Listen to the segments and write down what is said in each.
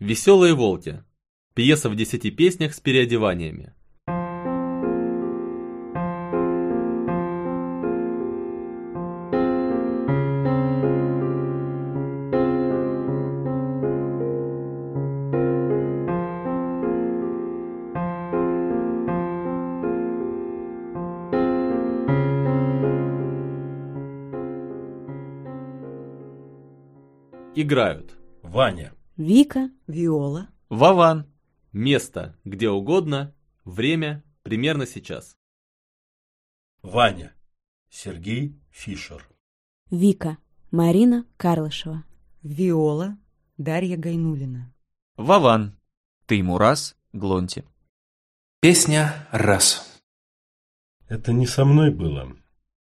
Веселые волки. Пьеса в десяти песнях с переодеваниями. Играют. Ваня. Вика, Виола. Вован. Место где угодно. Время примерно сейчас. Ваня. Сергей Фишер. Вика, Марина Карлышева. Виола. Дарья Гайнулина. Вован. Теймураз Глонти. Песня «Раз». Это не со мной было,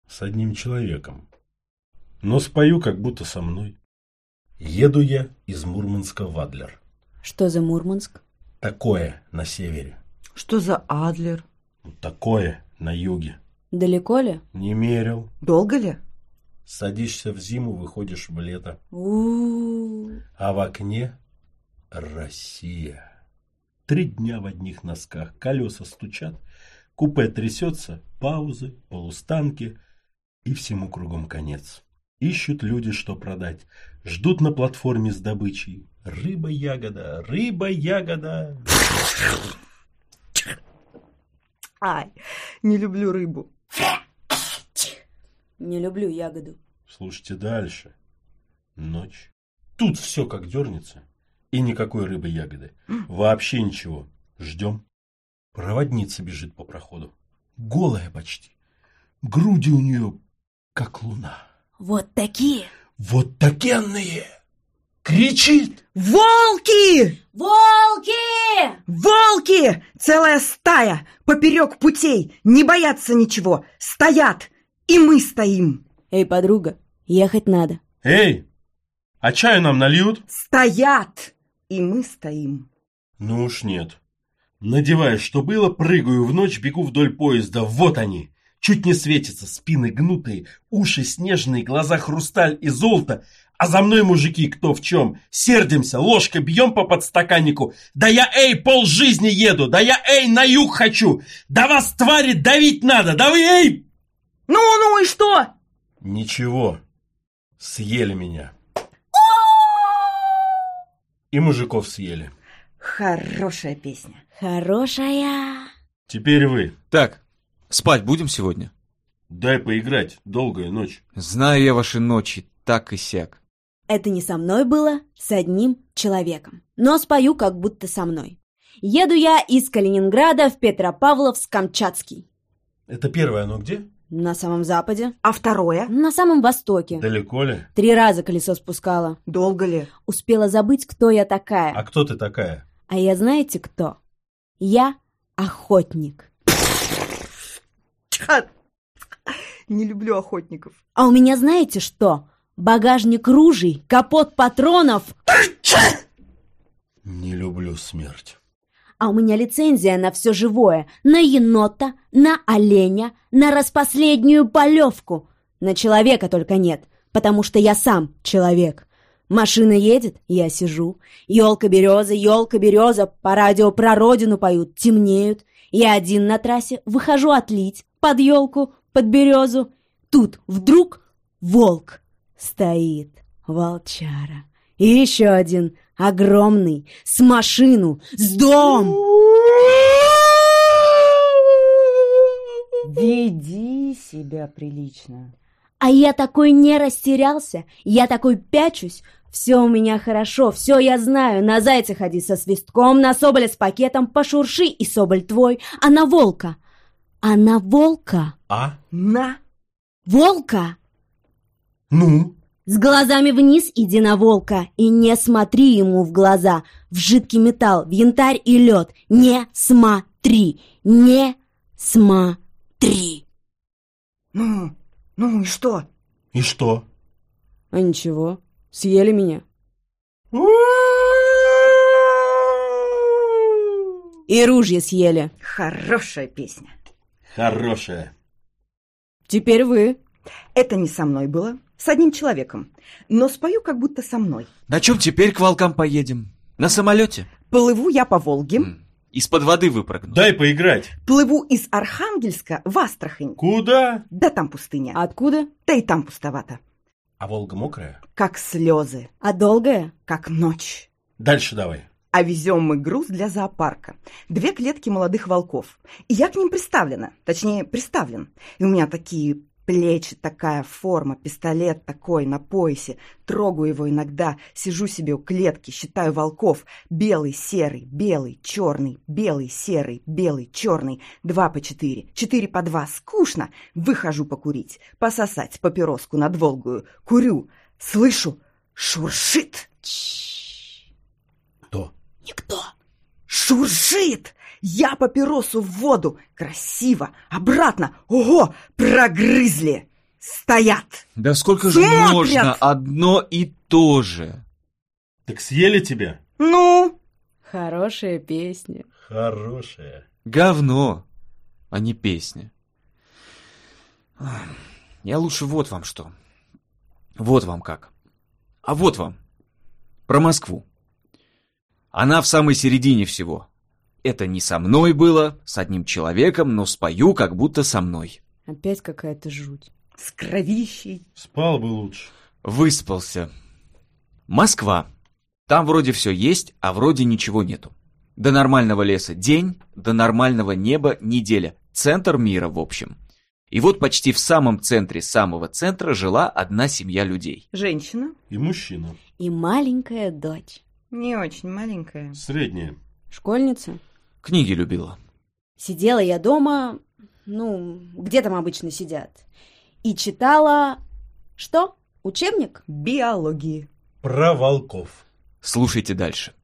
с одним человеком. Но спою, как будто со мной. Еду я из Мурманска в Адлер. Что за Мурманск? Такое на севере. Что за Адлер? Такое на юге. Далеко ли? Не мерил. Долго ли? Садишься в зиму, выходишь в лето. у А в окне Россия. Три дня в одних носках, колеса стучат, купе трясется, паузы, полустанки, и всему кругом конец. Ищут люди, что продать, ждут на платформе с добычей. Рыба-ягода, рыба-ягода. Ай, не люблю рыбу. Не люблю ягоду. Слушайте дальше. Ночь. Тут все как дернется. И никакой рыбы-ягоды. Вообще ничего. Ждем. Проводница бежит по проходу. Голая почти. Груди у нее, как луна. Вот такие. Вот такенные! Кричит! Волки! Волки! Волки! Целая стая! Поперек путей! Не боятся ничего! Стоят! И мы стоим! Эй, подруга, ехать надо. Эй! А чаю нам нальют? Стоят! И мы стоим. Ну уж нет. Надеваю, что было, прыгаю в ночь, бегу вдоль поезда. Вот они! Чуть не светятся, спины гнутые, уши снежные, глаза хрусталь и золото. А за мной мужики кто в чем. Сердимся, ложкой бьем по подстаканнику. Да я, эй, пол жизни еду. Да я, эй, на юг хочу. Да вас, твари, давить надо. Да вы, эй! Ну-ну и что? Ничего. Съели меня. И мужиков съели. Хорошая песня. Хорошая. Теперь вы. Так, спать будем сегодня? Дай поиграть. Долгая ночь. Знаю я ваши ночи, так и сяк. Это не со мной было, с одним человеком. Но спою, как будто со мной. Еду я из Калининграда в Петропавловск-Камчатский. Это первое, оно где? На самом западе. А второе? На самом востоке. Далеко ли? Три раза колесо спускала. Долго ли? Успела забыть, кто я такая. А кто ты такая? А я знаете кто? Я охотник. Не люблю охотников. А у меня знаете что? Багажник ружей, капот патронов. Не люблю смерть. А у меня лицензия на все живое. На енота, на оленя, на распоследнюю полевку. На человека только нет, потому что я сам человек. Машина едет, я сижу. Елка-береза, елка-береза, по радио про родину поют, темнеют. Я один на трассе, выхожу отлить, под елку, под березу. Тут вдруг волк стоит, волчара. И еще один, огромный, с машину, с дом. Веди себя прилично. А я такой не растерялся, я такой пячусь. Все у меня хорошо, все я знаю. На зайца ходи со свистком, на соболя с пакетом, пошурши, и соболь твой. А на волка? А на волка? А? На! Волка? Ну? С глазами вниз иди на волка и не смотри ему в глаза, в жидкий металл, в янтарь и лед. Не смотри, не смотри. Ну, ну и что? И что? А ничего, съели меня. И ружья съели. Хорошая песня. Хорошая. Теперь вы. Это не со мной было, с одним человеком. Но спою, как будто со мной. На чем теперь к волкам поедем? На самолете? Плыву я по Волге, М, Из-под воды выпрыгну. Дай поиграть. плыву из Архангельска в Астрахань. Куда? Да там пустыня, Откуда? да и там пустовато. А Волга мокрая? Как слезы, А долгая? как ночь. Дальше давай. А везем мы груз для зоопарка. Две клетки молодых волков. И я к ним приставлена. Точнее, приставлен. И у меня такие плечи, такая форма, пистолет такой на поясе. Трогаю его иногда, сижу себе у клетки, считаю волков. Белый, серый, белый, черный, белый, серый, белый, черный. Два по четыре, четыре по два. Скучно. Выхожу покурить, пососать папироску над Волгою. Курю. Слышу, шуршит. Кто? Никто. Шуршит! Я папиросу в воду. Красиво. Обратно. Ого, прогрызли. Стоят. Да сколько же Смотрят! можно одно и то же? Так съели тебя? Ну, Хорошая песня. Хорошая. Говно, а не песня. Я лучше вот вам что. Вот вам как. А вот вам. Про Москву. Она в самой середине всего. Это не со мной было, с одним человеком, но спою, как будто со мной. Опять какая-то жуть. с кровищей. Спал бы лучше. Выспался. Москва. Там вроде все есть, а вроде ничего нету. До нормального леса день, до нормального неба неделя. Центр мира, в общем. И вот почти в самом центре самого центра жила одна семья людей. Женщина. И мужчина. И маленькая дочь. Не очень маленькая. Средняя. Школьница. Книги любила. Сидела я дома, ну, где там обычно сидят, и читала... Что? Учебник? Биологии. Про волков. Слушайте дальше.